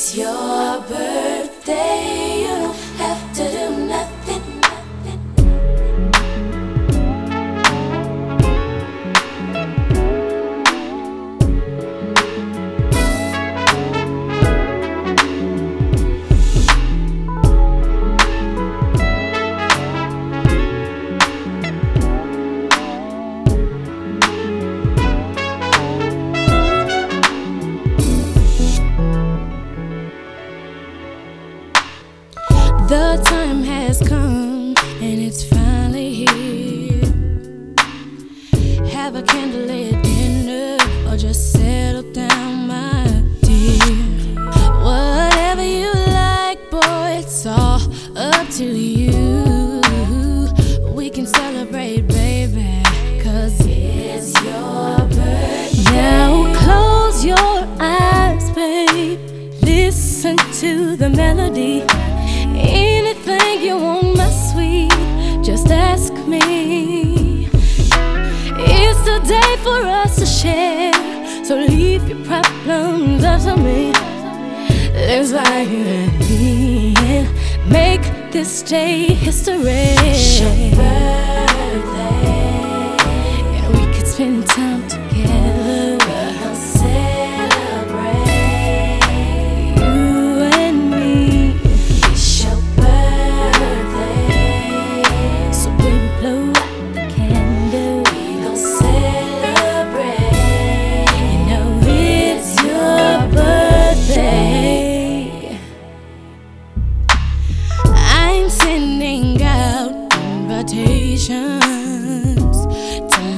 It's your birthday, The time has come and it's finally here. Have a candlelit dinner or just settle down, my dear. Whatever you like, boy, it's all up to you. We can celebrate, baby, cause it's your birthday. Now close your eyes, babe. Listen to the melody. You want, my sweet, just ask me. It's the day for us to share, so leave your problems to me. Let's vibe and be and make this day history. To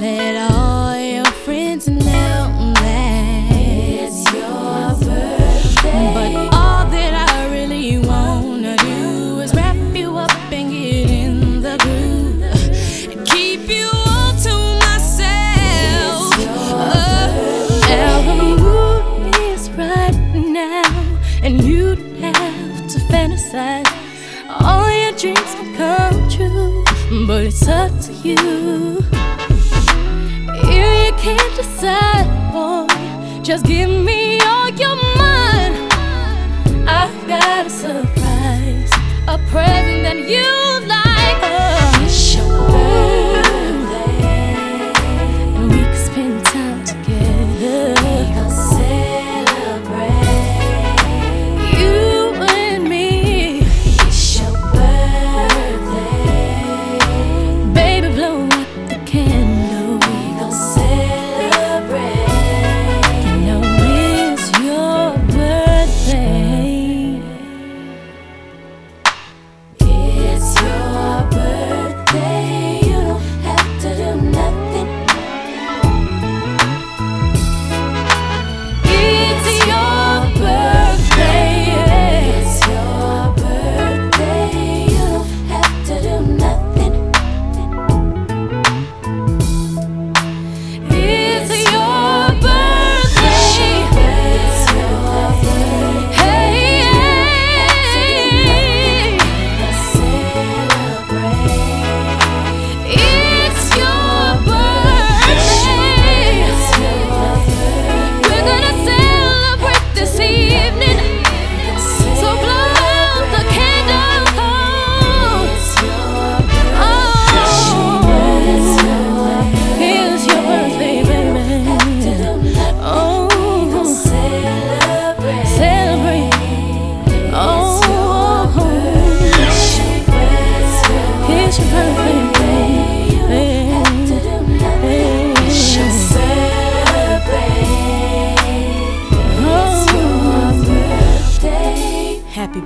let all your friends know that It's your birthday. But all that I really wanna do is wrap you up and get in the groove and keep you all to myself. Uh, the mood is right now, and you'd have to fantasize. Up to you. If you can't decide, boy, just give me all your mind. I've got a surprise, a present that you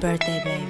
birthday. Baby.